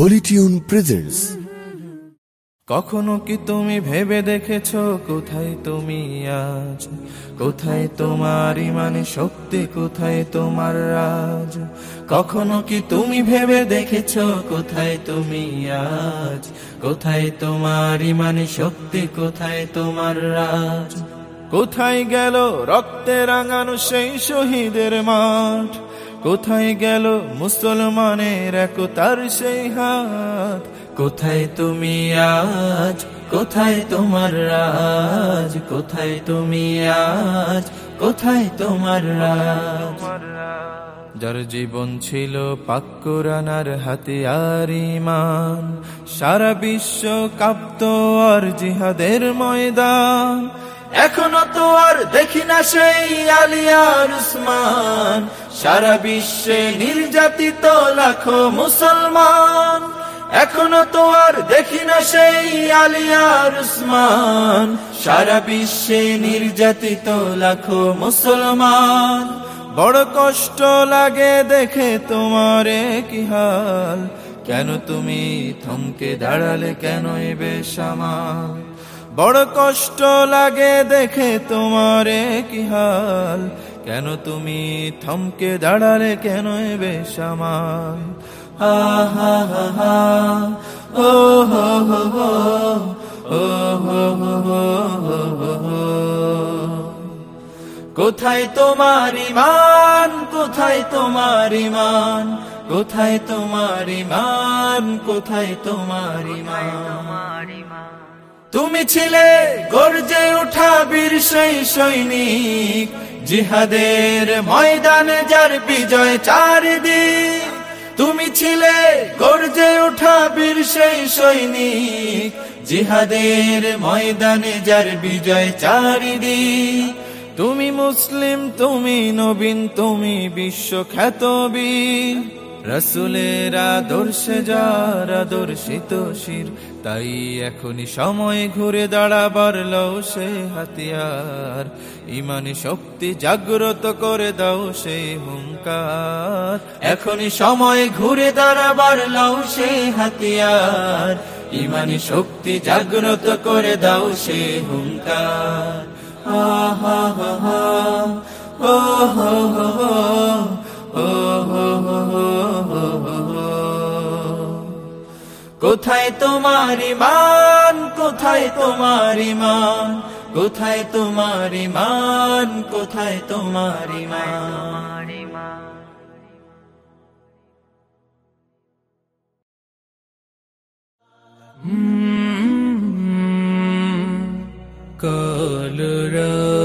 Holi tune presents কখনো কি তুমি ভেবে দেখেছ কোথায় তুমি আজ? কোথায় তোমার ইমানে শক্তি, কোথায় তোমার রাজ? কখনো কি তুমি ভেবে দেখেছ কোথায় তুমি আজ? কোথায় তোমার ইমানে শক্তি, কোথায় তোমার রাজ? কোথায় গেল রক্তে রাঙানো সেই শহীদের মাঠ? কোথায় গেল মুসলমানের একতার সেই হাত? কোথায় তুমি আজ? কোথায় তোমার রাজ? কোথায় তুমি আজ? কোথায় তোমার রাজ? যার জীবন ছিল পাক্কুরানার হাতিয়ার ইমান সারা বিশ্ব কাঁপত আর জিহাদের ময়দান। এখনও তো আর দেখি না সেই আলিয়ার উসমান। সারা বিশ্বে নির্যাতিত লাখো মুসলমান। এখনও তো আর দেখি না সেই আলিয়ার উসমান। সারা বিশ্বে নির্যাতিত লাখো মুসলমান। বড় কষ্ট লাগে দেখে তোমারে কি হাল? কেন তুমি থমকে দাঁড়ালে কেন এ বেশামাল বড় কষ্ট লাগে দেখে তোমারে কি হাল? কেন তুমি থমকে দাঁড়ালে কেন এ বেশামাল হা হা হা হা। ও হো হো হো হো। কোথায় তোমার ইমান? কোথায় তোমার ইমান? কোথায় তোমার ইমান? কোথায় তোমার ইমান? তুমি ছিলে গর্জে ওঠা বীর সেই সৈনিক। জিহাদের ময়দানে যার বিজয় চারিদিক, তুমি ছিলে গর্জে ওঠা বীর সেই সৈনিক। জিহাদের ময়দানে যার বিজয় চারিদিক, তুমি মুসলিম, তুমি নবীন, তুমি বিশ্বখ্যাত বীর। রসুলের আদর্শে যার আদর্শিত শির, তাই এখনই সময় ঘুরে দাঁড়াবার লও সে হাতিয়ার। ইমানি শক্তি জাগ্রত করে দাও সে হুঙ্কার। এখনই সময় ঘুরে দাঁড়াবার লও সে হাতিয়ার। ইমানি শক্তি জাগ্রত করে দাও সে হুঙ্কার। হা হা হা হা ও হো হো। কোথায় তোমার ইমান কোথায় তোমার ইমান কোথায় তোমার ইমান কোথায় তোমার ইমান কলরা